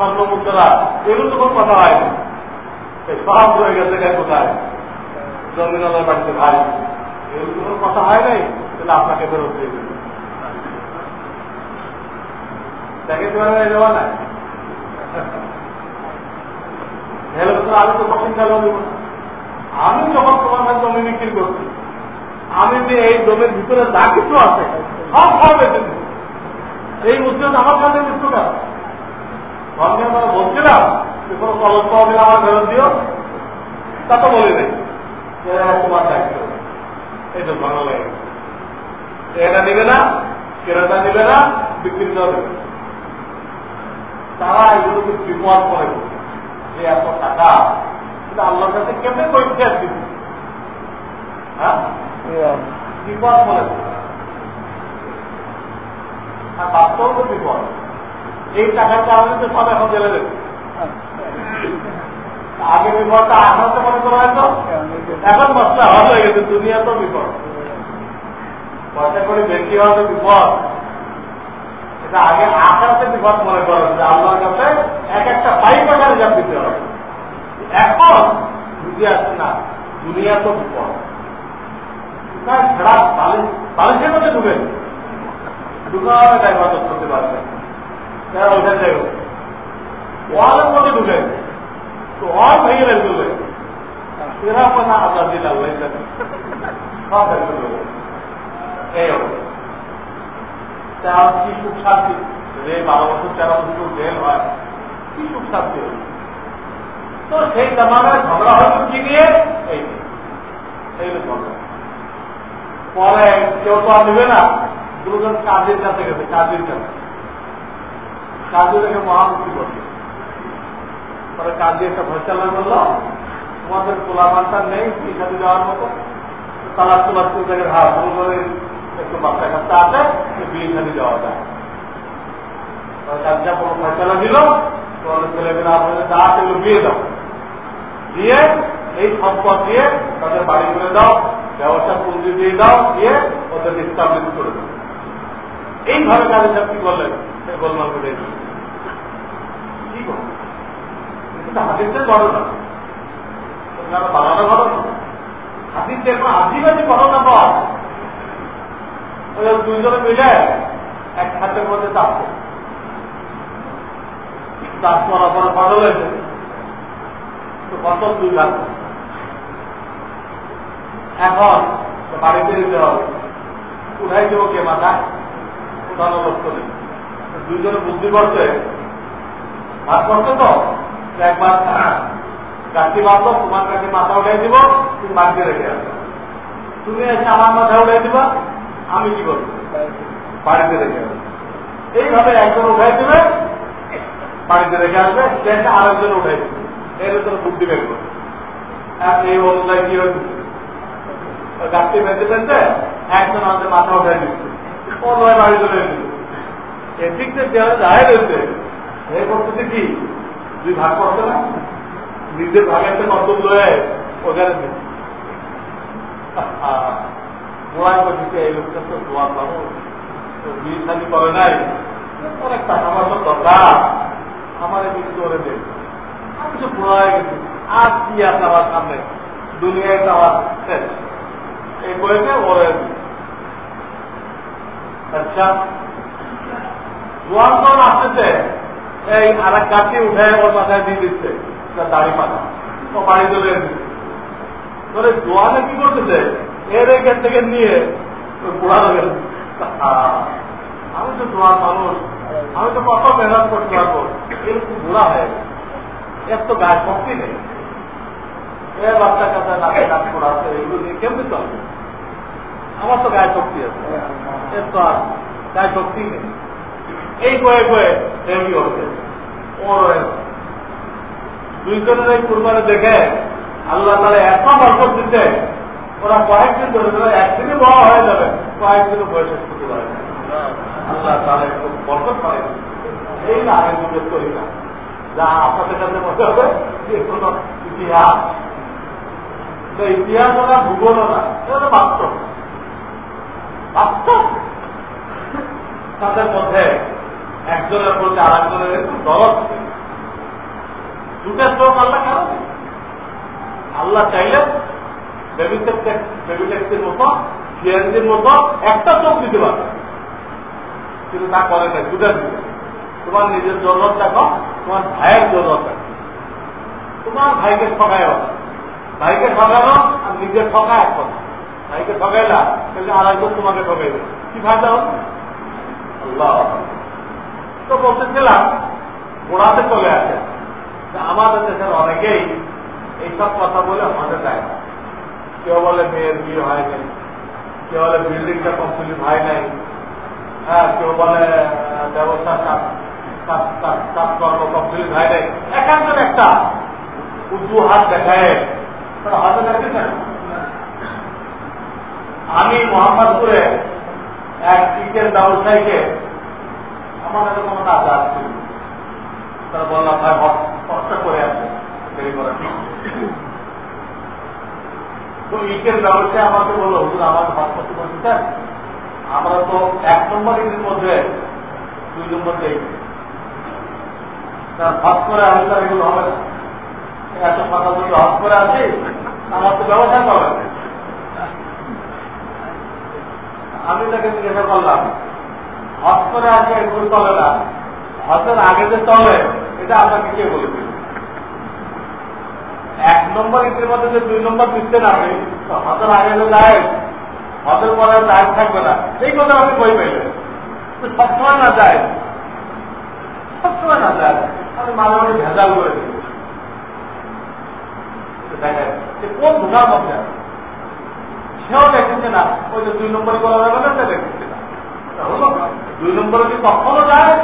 স্বর্ণ মুদ্রা এগুলো কথা হয়ে গেছে কোথায়? বাড়িতে ভাই। এগুলো কথা হয় নাই, তাহলে আপনাকে ফেরত দিয়ে আমি যখন তোমার জমি বিক্রি করছি, আমি যে এই জমির ভিতরে যা কিছু আছে, সব সব বেঁচে এই উদ্যোগ আমার কাছে মৃত্যু সঙ্গে আমরা বলছিলাম যে কোনো কলস পাওয়া গেলে আমার ফেরত দিও। তা তো বলি নাই। তোমার দায়িত্ব। এই তো ভালো লাগে। এটা নিবে না কেনাটা নিবে না বিক্রি দেবে তারা এগুলোকে বিপদ করে যে এত টাকা। কিন্তু আল্লাহর কাছে কেমনে পরীক্ষা দিব? হ্যাঁ? বিপদ বলে আর বাস্তব বিপদ। এই টাকার কারণে তো সব এখন জেলে দেবে। আগে বিপদটা আসাতে মনে করা হয়তো। এখন মশলা হল হয়ে গেছে দুনিয়া তো বিপদ। পয়সা করে বেশি হওয়া তো বিপদ। এটা আগে আসাতে বিপদ মনে করা যে আল্লাহর কাছে এক একটা পাইপ টাকার হিসাব দিতে হবে। এখন বুঝে আসছে না দুনিয়া তো বিপদ ছাড়া বালিশের মধ্যে ঢুকে ঢুকাবে তাই করতে পারবে তারা ওইখান থেকে ওয়ালের মধ্যে ঢুকে তো ওয়াল ভেঙে দেবে এরা না আজাদ আল্লাহ সব দেবে এই অবস্থা কি সুখ শান্তি? রে বারো বছর তেরো বছর জেল হয়। কি সুখ শান্তি তো সেই জামানায় ঝগড়া হয়তো কি নিয়ে? এই পরে কেউ তো আর নেবে না। দুজন কাজের কাছে গেছে কাজের কাছে। কাজে দেখে মহামুক্তি করছে পরে কাজে একটা ফয়সালা করল? তোমাদের পোলাপানটা নেই শিক্ষাতে যাওয়ার মতো। তারা তোলার থেকে হ্যাঁ ভুল করে একটু বাচ্চা কাচ্চা আছে বিয়ে খালি যাওয়া যায়। কাজটা কোনো ফয়সালা দিল? তোমাদের ছেলেমেয়েরা আপনাদের যা সেগুলো দাও। দিয়ে এই সম্পদ দিয়ে তাদের বাড়ি করে দাও, ব্যবসা পুঁজি দিয়ে দাও, দিয়ে ওদের ইস্টাবলিশ করে দাও। এইভাবে কাজের সাথে কি করলেন সে গোলমাল করে ঘটনা বানানো পাওয়া দুইজনে মিলে এক হাতের মধ্যে তো কত দুই লাখ এখন বাড়িতে দিতে হবে। উঠাই দেবো কে মাথা উঠানো লক্ষ্য নেই। দুইজনে বুদ্ধি করছে। ভাগ করছে তো? একবার গাছটি বাঁধো তোমার কাছে মাথা উঠাই দিব, তুমি বাড়িতে রেখে আসো। তুমি এসে আমার মাথা উঠাই দিবা, আমি কি করব? বাড়িতে রেখে আসব। এইভাবে একজন উঠাই দেবে, বাড়িতে রেখে আসবে সেটা আরেকজন উঠাই দেবে। এর ভিতরে বুদ্ধি বের করবে। এই অনুযায়ী কি হয়েছে গাছটি বেঁধে বেঁধে একজন আমাদের মাথা উঠাই দিচ্ছে। এই কি? নিজের ভাগের এই করে নাই। অনেক টাকা দরকার। আমার কিছু করে দেয় আমি গেছি। আর কি আছে আমার সামনে? দুনিয়ায় তো আমার শেষ। এই বইতে ওরে আচ্ছা। আসতেছে এই আর এক গাছকে উঠে ওর মাথায় দিয়ে দিচ্ছে দাড়ি পাতা। ও বাড়ি চলে তাহলে জোয়ানে কি করতেছে এর এখান থেকে নিয়ে বুড়া হয়ে আমি তো জোয়ান মানুষ, আমি তো কত মেহনত করতে পারব। এরকম বুড়া হয়ে এর তো গায়ে শক্তি নেই। এ বাচ্চা কাছে নাকে নাক পড়াচ্ছে এগুলো নিয়ে কেমনি চলবে? আমার তো গায়ে শক্তি আছে। এর তো শক্তি নেই এই বয়ে বয়ে হেভি হচ্ছে ওর দুইজনের এই কুরবানি দেখে আল্লাহ তারা এত বরকত দিতে ওরা কয়েকদিন ধরে ধরে একদিনই বড় হয়ে যাবে। কয়েকদিনও বয়সে করতে পারে আল্লাহ এই না হবে ইতিহাস। ওরা ভূগোল না বাস্তব বাস্তব। তাদের মধ্যে একজনের প্রতি আর একজনের দরদ দুটের চোখ আল্লাহ কেন আল্লাহ চাইলে বেবি ট্যাক্সির মতো একটা চোখ দিতে পারবে। কিন্তু তা করে না দুটা দিতে তোমার নিজের জরুরত দেখো, তোমার ভাইয়ের জরুরত দেখো। তোমার ভাইকে ঠকায় ভাইকে ঠকানো আর নিজের ঠকা এক কথা। ভাইকে ঠকাইলা, তাহলে আর একজন তোমাকে ঠকাইবে। কি ফায়দা হল আল্লাহ। তো বলতেছিলাম, গোড়াতে চলে আসে। আমাদের দেশের অনেকেই এইসব কথা বলে আমাদের দেয় কেউ বলে মেয়ের বিয়ে হয় নাই, কেউ বলে বিল্ডিংটা কমপ্লিট হয় নাই হ্যাঁ কেউ বলে ব্যবস্থা কাজকর্ম কমপ্লিট হয় নাই। একান্তর একটা উঁচু হাত দেখায়। তারা হাতে দেখেছেন আমি মোহাম্মদপুরে এক চিকেন ব্যবসায়ীকে আমার এরকম কাজ আসছিল তারা বললাম ভাই কষ্ট করে আছে দেরি করা তো ইটের ব্যবসায় আমাকে বলল, হুজুর আমাকে হজ করতে বলছেন আমরা তো এক নম্বর ইটের মধ্যে, দুই নম্বর দেই। হজ করে আসলে এগুলো হবে না। এত কথা যদি হজ করে আসি আমার তো ব্যবসা করবে আমি তাকে জিজ্ঞাসা করলাম হজ করে আসে এগুলো চলে না? হজের আগে যে চলে, এটা আপনাকে কে বলেছিল এক নম্বর ইটের মধ্যে যে দুই নম্বর দিচ্ছেন আপনি হজের আগে যে যায় হজের পরে যায় থাকবে না। এই কথা আপনি বই পাইলেন? সবসময় না যায়। সবসময় না যায়। আমি মাঝে মাঝে ভেজাল করে দিই। কোন ধোকার মধ্যে সেও দেখেছে না। ওই যে দুই নম্বরে করা যাবে না সে দেখেছে না। দুই নম্বরে কি কখনো যায়?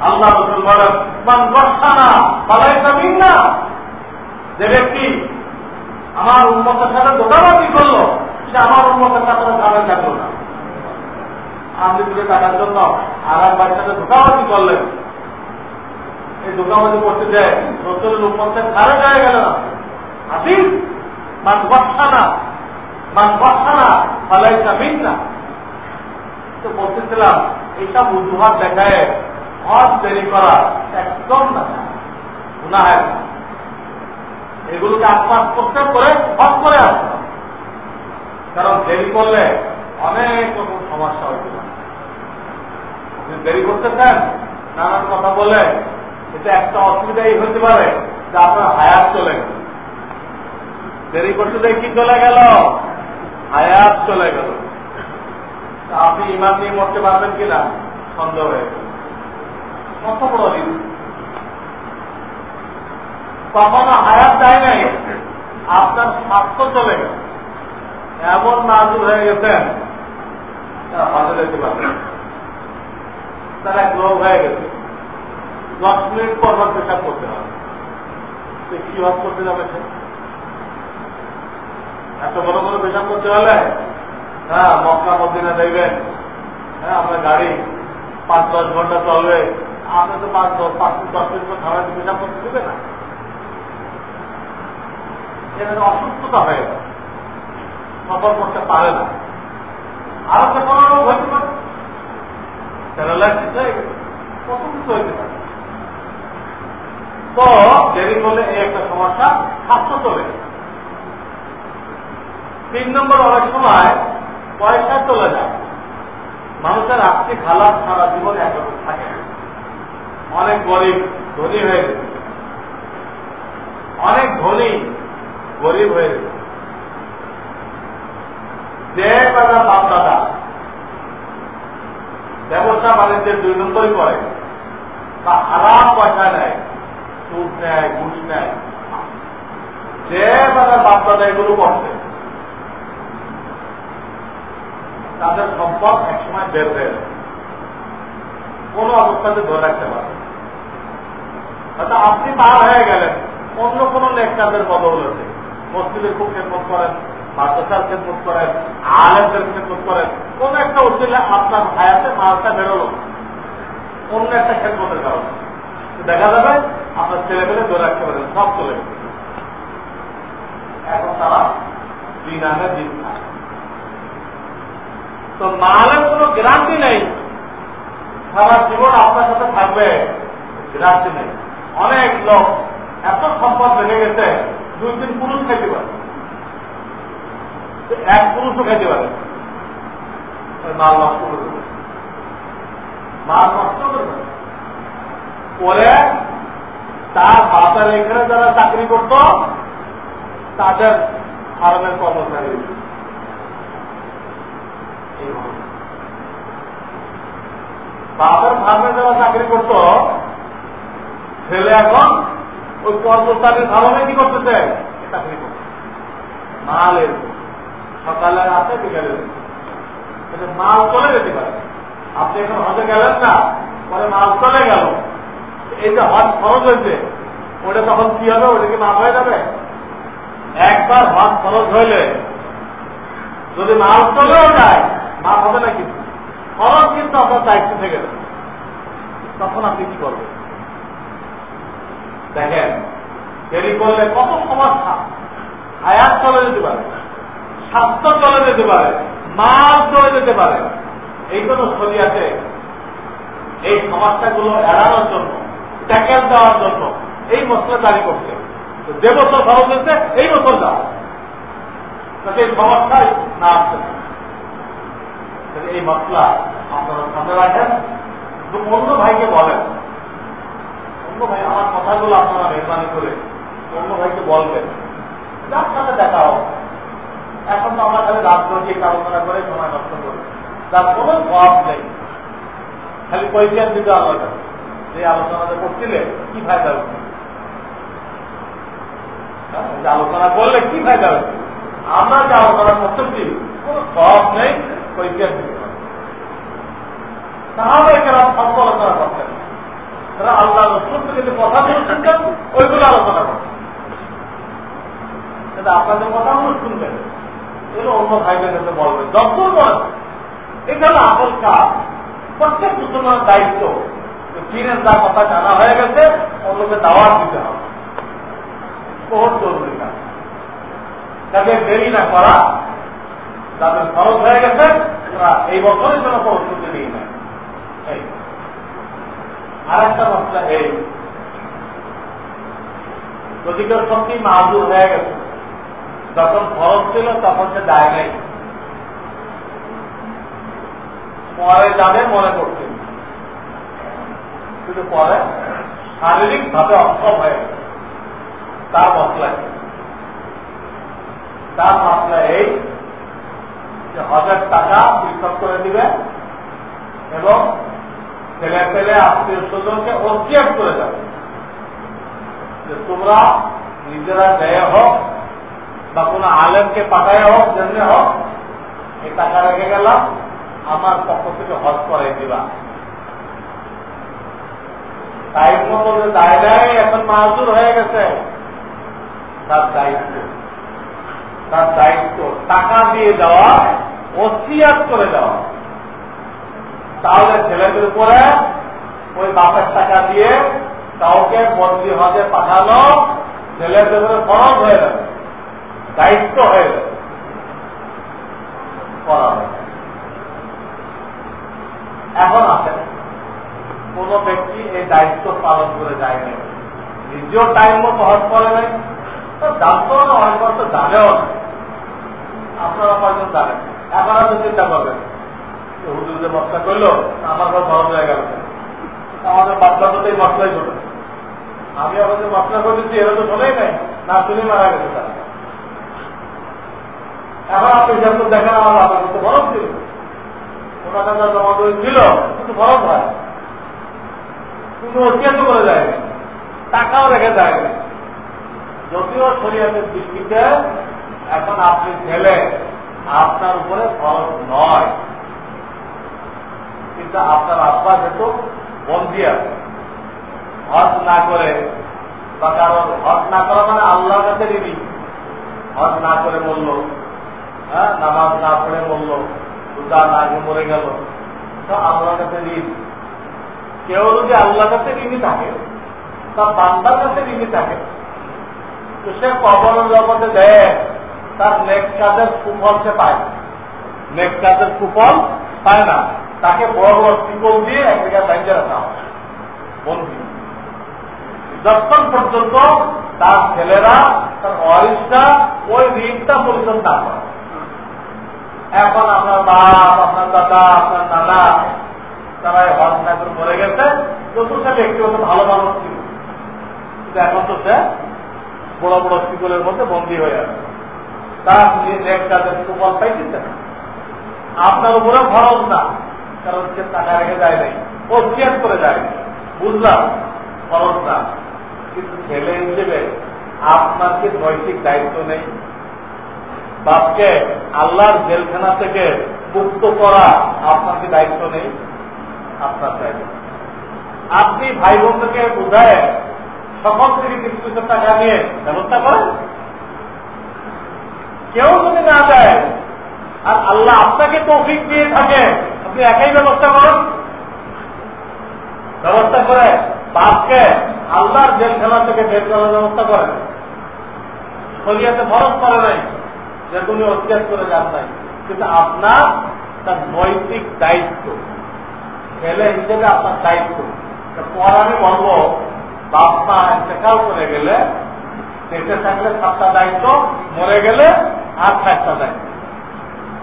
আল্লাহ না যে ব্যক্তি আমার উন্মতের সাথে দোকানাতি করল, সে আমার উন্মতের সাথে কারণ থাকল না। আপনি টাকার জন্য আর এক সাথে ধোকাবাজি করলেন। এই ধোকাবাজি করতে যায়, রসুলের উন্মতের কারণ হয়ে গেল না। হাসিস মান বর্ষানা মান বর্ষানা পালাই জমিন না তো বলতেছিলাম এইসব উজুহাত দেখায় হজ দেরি করা একদম না। এগুলোকে আশ্বাস করতে করে হজ করে আসতে কারণ দেরি করলে অনেক রকম সমস্যা পারে। আপনি দেরি করতে চান, নানান কথা বলে এটা একটা অসুবিধা এই হতে পারে যে আপনার হায়াত চলে গেল। দেরি করতে কি চলে গেল। হায়াত চলে গেল। আপনি ইমান নিয়ে মরতে পারবেন কিনা? সন্দেহ হয়ে গেল। কখনো হায়াত দেয় নাই, আপনার স্বাস্থ্য চলে গেল। এমন নাজুর হয়ে গেছেন হাতে পারবেন তার এক রোগ হয়ে গেছে। দশ মিনিট পর পেশাব করতে হবে। কি ভাব করতে যাবে সে? এত বড় বড় পেশাব করতে হলে হ্যাঁ মক্কা, মদিনা দেখবেন হ্যাঁ আপনার গাড়ি পাঁচ, দশ ঘণ্টা চলবে। আপনি তো পাঁচ, দশ পাঁচ, দশ মিনিট পর খাবার পেশাব করতে দেবে না। এখানে অসুস্থতা হয়ে সফর করতে পারে না। আরও তো কোনো রোগ হইতে পারে প্যারালাইসিস হয়ে গেছে। কত হইতে পারে। তো দেরি করলে এই একটা সমস্যা স্বাস্থ্য চলে তিন নম্বর অনেক সময় পয়সা চলে যায়। মানুষের আর্থিক হালাত সারা জীবন একরকম থাকে অনেক গরিব, ধনী হয়ে গেছে। অনেক ধনী, গরিব হয়ে গেছে। যে দাদা বাপ দাদা ব্যবসা বাণিজ্যের দুই নম্বরই করে বা হারাম পয়সা নেয়, সুদ নেয়, ঘুষ নেয়। যে দাদা বাপ দাদা এগুলো করছে তাদের সম্পদ একসময় বের হয়ে যায় কোন অবস্থাতে ধরে রাখতে পারে হয়তো আপনি পার হয়ে গেলেন, অন্য কোন লেকচারদের বদৌলতে মসজিদের খুব খেদমত করেন, মাদ্রাসার খেদমত করেন, আলেমদের খেদমত করেন। কোন একটা উচিলে আপনার ভায়াতে মালটা বেরোলো। অন্য একটা খেদমতের কারণে। দেখা যাবে আপনার ছেলে পেলে ধরে রাখতে পারেন সব চলে এখন তারা দিন আনে দিন খায়। তো মালের কোনো গ্যারান্টি নেই। সারা জীবন আপনার সাথে থাকবে গ্যারান্টি নেই। অনেক লোক এত সম্পদ বেড়ে গেছে, দুই তিন পুরুষ খাইতে পারে। এক পুরুষও খাইতে পারে। মাল নষ্ট করবে মাল নষ্ট করবে পরে তার বাপের এখানে যারা চাকরি করত, তাদের ফার্মের কর্মচারী। বাপের ফার্মে যারা চাকরি করত, ছেলে এখন ওই কর্মচারীর ফার্মে কি করতেছে? চাকরি করছে মালের সকালে আছে বিকালে মাল চলে যেতে পারে। আপনি এখন হজে গেলেন না, পরে মাল চলে গেল। এই যে হজ খরচ হয়েছে, ওটা তখন কি হবে? ওটা কি মাফ হয়ে যাবে? একবার হজ খরচ হইলে যদি মাল চলেও যায় মাফ হবে না কিন্তু খরচ কিন্তু আপনার দায়িত্ব থেকে যাবে। তখন আপনি কি করবেন? দেখেন, দেরি করলে কত সমস্যা আয়াত চলে যেতে পারে, স্বাস্থ্য চলে যেতে পারে, মাল চলে যেতে পারে। এই জন্য আছে এই সমস্যাগুলো এড়ানোর জন্য, ট্যাকেল দেওয়ার জন্য এই মশলা জারি করছে। যে বছর খরচ হয়েছে, এই বছর দাও সেই সমস্যায় না আসতে এই মশলা আপনারা সামনে রাখেন। অন্য ভাইকে বলেন। অন্য ভাই, আমার কথাগুলো আপনারা মেহরবানি করে অন্য ভাইকে বলবেন। যার সাথে দেখা হোক এখন তো আমরা খালি রাজনৈতিক আলোচনা করে সময় নষ্ট করি। তার কোন সব নেই। খালি পয়সা দিতে কাছে যে আলোচনাটা করছিলে, কি ফায়দা হচ্ছে আলোচনা করলে কি ফায়দা হচ্ছে আমরা যে আলোচনা করতেছি কোন সব নেই তাহলে কেন করতেন। তারা আল্লাহ কথাগুলো শুনতেন, ওইগুলো আলোচনা করতেন। শুনবেন। এগুলো অন্য ভাইদের কাছে বলবেন। যত বলেন। এটা আসল কাজ প্রত্যেক মুসলমানের দায়িত্ব চীনের যা কথা জানা হয়ে গেছে, অন্যকে দাওয়াত দিতে হবে। জরুরি। তাদের দেরি না করা, তাদের খরচ হয়ে গেছে এই বছরের জন্য প্রস্তুতি নিয়ে নেয়। আর একটা মশলা এই। যদি কেউ সত্যি হয়ে গেছে। যখন খরচ ছিল তখন সে যায় নেই। পরে যাবে মনে করছেন কিন্তু পরে শারীরিক ভাবে অক্ষম হয়ে গেছে। তার মশলা তার মশলা এই যে হাজার টাকা পৃথক করে দিবে এবং ছেলে ছেলে আত্মীয় স্বজনকে অস্বীকার করে যাবে যে তোমরা নিজেরা দেয় হোক বা কোনো আলেমকে পাঠায় হোক, জেনে হোক, এই টাকা রেখে গেলাম, আমার পক্ষ থেকে হজ করাই দিবা। টাইম মতো দায় দেয়, এখন মাজুর হয়ে গেছে। তার দায়িত্ব। তার দায়িত্ব। টাকা দিয়ে দেওয়া, ওসিয়াত করে দেওয়া। তাহলে ছেলেদের উপরে ওই বাপের টাকা দিয়ে কাউকে বদলি হজে পাঠানো ছেলেদের উপরে ফরজ হয়ে যাবে, দায়িত্ব হয়ে যাবে। এখন আছে কোন ব্যক্তি এই দায়িত্ব পালন করে যায়নি। নিজেও টাইম মতো হজ করে নাই। জানতো না, অনেক তো জানেও না। আপনারা জানেন। চিন্তা করবেন। হুজুর যে মশলা করল আমার ঘর খরচ হয়ে গেল আমাদের বাচ্চা তো এই মশলাই ছোট। আমি আমাদের মশলা করে দিচ্ছি এরা তো শোনেই নাই। না শুনে মারা গেছে তারা। এখন আপনি যেহেতু দেখেন, আমার আপনার তো বরফ ছিল। ওনার কাছে জমা ছিল, কিন্তু বরফ হয়। কিন্তু অত্যন্ত করে যায় টাকাও রেখে যায় যদিও শরীয়তের দৃষ্টিতে এখন আপনি ছেলে আপনার উপরে খরচ নয়। কিন্তু আপনার আব্বা যেহেতু বন্দি আছে, হজ না করে বা কারণ হজ না করা মানে আল্লাহর কাছে ঋণী। হজ না করে বলল হ্যাঁ নামাজ না পড়ে বলল রোজা না মরে গেল, তো আল্লাহর কাছে ঋণ। কেউ যদি আল্লাহর কাছে ঋণী থাকে, তা বান্দার কাছে ঋণী থাকে। তো সে কবর জগতে দেয়, তার নেক কাজের সে পায়। নেক কাজের সুফল পায় না। তাকে বড় বড় টিকল দিয়ে এক জায়গায় বাইরে রাখা হয়। বন্ধু, যতক্ষণ পর্যন্ত তার ছেলেরা, তার ওয়ারিসটা ওই ঋণটা পরিশোধ না করে। এখন আপনার বাপ, আপনার দাদা, আপনার নানা, তারা হজ মরে গেছে। যত সে ব্যক্তিগত ভালো মানুষ ছিল। কিন্তু এখন তো সে বড় বড় শিকলের মধ্যে বন্দী হয়ে আছে। তার এক কাজের সুফল পাইতেছে আপনার উপরে খরচ না, কারণ সে টাকা রেখে যায় নাই। ও চেয়ার করে যায়। বুঝলাম খরচ না। কিন্তু ছেলে হিসেবে আপনার কি নৈতিক দায়িত্ব নেই। বাপকে আল্লাহর জেলখানা থেকে মুক্ত করা আপনার কি দায়িত্ব নেই। আপনার দায়িত্ব আপনি ভাই বোনকে বুঝায় সকল থেকে কিছু কিছু টাকা নিয়ে ব্যবস্থা করেন কেউ যদি না দেয়, আর আল্লাহ আপনাকে তৌফিক দিয়ে থাকে, আপনি একাই ব্যবস্থা করেন। ব্যবস্থা করে বাপকে আল্লাহর জেলখানা থেকে বের করার ব্যবস্থা করেন শরিয়াতে ফরজ করে নাই, যে তুমি অত্যাচার করে যান নাই। কিন্তু আপনার তার নৈতিক দায়িত্ব, ছেলে হিসেবে আপনার দায়িত্ব। পর আমি বলব বাপ মা ইন্তেকাল করে গেলে বেঁচে থাকলে সাতটা দায়িত্ব, মরে গেলে আর চারটা দায়িত্ব।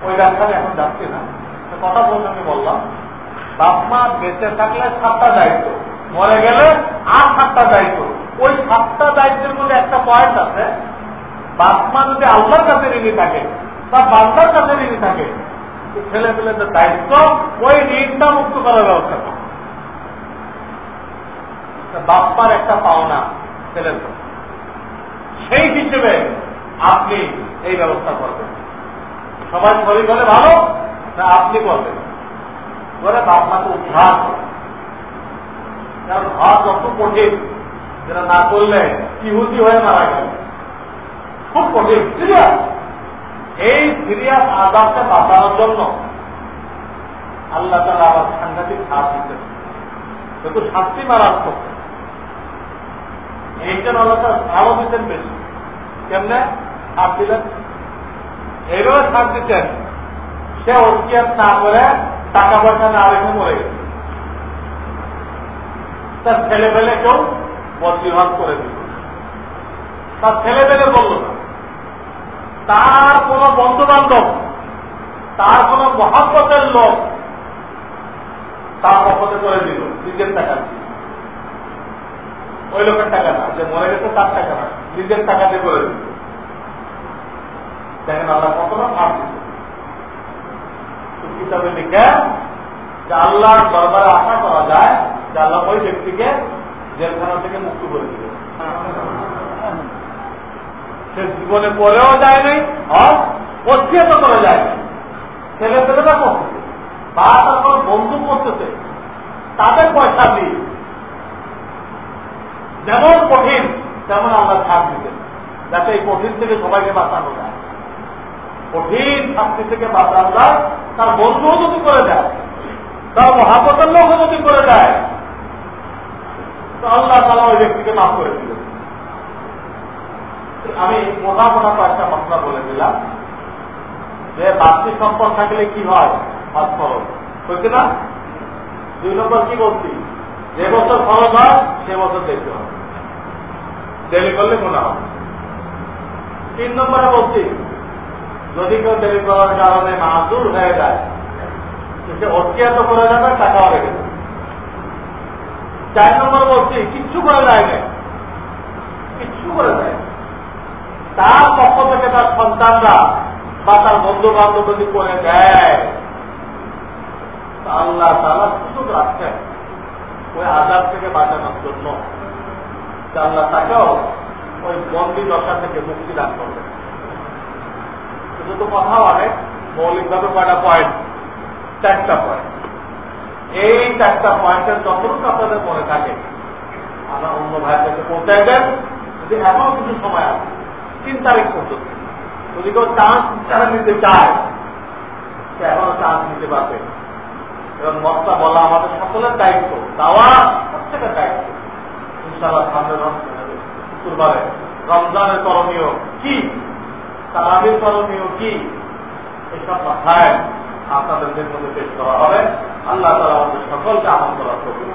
ওই রাস্তায় এখন যাচ্ছি না। কথা বলতে আমি বললাম বাপ মা বেঁচে থাকলে সাতটা দায়িত্ব, মরে গেলে আর সাতটা দায়িত্ব। ওই সাতটা দায়িত্বের মধ্যে একটা পয়েন্ট আছে বাপ মা যদি আল্লাহর কাছে ঋণী থাকে, বা বান্দার কাছে ঋণী থাকে ছেলে পেলেদের দায়িত্ব ওই ঋণটা মুক্ত করার ব্যবস্থা বাপ্পার একটা পাওনা ছেলের সেই হিসেবে আপনি এই ব্যবস্থা করবেন। সবাই শরীর হলে ভালো না আপনি করবেন? করে বাপমাকে উদ্ধার কারণ হজ যত কঠিন, যেটা না করলে ইহুদি হয়ে মারা গেল। খুব কঠিন সিরিয়াস এই সিরিয়াস আজাবটা বাঁচানোর জন্য আল্লাহ তালা আবার সাংঘাতিক সাথ দিতেন কিন্তু শাস্তি মারাত্মক এইটা আল্লাহ ভালো দিতেন বেশি। কেমনে? দিলেন এইভাবে দিতেন, সে না করে টাকা পয়সা না রেখে মরে গেছে। তার ছেলে পেলে কেউ বদলিভাগ করে দিল। তার ছেলে পেলে বলল না। তার কোন বন্ধু বান্ধব তার কোন মহাব্বতের লোক তার পক্ষতে করে দিল, নিজের টাকা ওই লোকের টাকা না, যে মরে গেছে তার টাকা না, নিজের টাকা দিয়ে করে দিল। দেখেন আল্লাহ কখনো ভাব দিল লিখে যে আল্লাহর দরবারে আশা করা যায় যে আল্লাহ ওই ব্যক্তিকে জেলখানা থেকে মুক্ত করে দিবে। সে জীবনে পড়েও যায় নাই, আর তো করা যায় ছেলে ছেলেটা করতেছে বা তারপর বন্ধু করতেছে, তাদের পয়সা দিয়ে যেমন কঠিন, তেমন আমরা ছাড় দিতেন যাতে এই কঠিন থেকে সবাইকে বাঁচানো যায়। কঠিন শাস্তি থেকে বাঁচানো যায়, তার বন্ধুও যদি করে দেয়, তার মহাপতের যদি করে দেয় আল্লাহ তালা ওই ব্যক্তিকে মাফ করে দিল আমি মোটা মোটা কয়েকটা মশলা বলে দিলাম। যে বাড়তি সম্পদ থাকলে কি হয়? খরচ হয়েছে না? দুই নম্বর কি বলছি? যে বছর খরচ হয়, সে বছর দেখতে হবে। দেরি করলে মনে হবে। তিন নম্বরে বলছি, যদি কেউ দেরি করার কারণে মাসুর হয়ে যায়, সে অটকিয়া করে যাবে টাকাও রেখে দেবে। চার নম্বর বলছি, কিচ্ছু করে যায় না কিচ্ছু করে যায় তার পক্ষ থেকে তার সন্তানরা বা তার বন্ধু বান্ধব যদি করে দেয় আল্লাহ তারা সুযোগ রাখছেন। ওই আজাদ থেকে বাঁচানোর জন্য আল্লাহ তাকেও ওই বন্দি দশা থেকে মুক্তি দান করবে শুধু তো কথা অনেক মৌলিকভাবে কয়টা পয়েন্ট চারটা পয়েন্ট এই চারটা পয়েন্টের যতটুকু আপনাদের মনে থাকে, আমরা অন্য ভাইয়ের কাছে পৌঁছাই দেন। যদি এখনও কিছু সময় আছে, তিন তারিখ পর্যন্ত, যদি কেউ চান্স তারা নিতে চায়, সে এখনও চান্স নিতে পারবে। এবং মতটা বলা আমাদের সকলের দায়িত্ব, দাওয়া প্রত্যেকের দায়িত্ব। ইনশাআল্লাহ সামনে শুক্রবারে। রমজানের করণীয় কি? তারাবির করণীয় কি? এসব কথায় আপনাদের মধ্যে পেশ করা হবে। আল্লাহ তালা আমাদের সকলকে আমল করার প্রকৃতি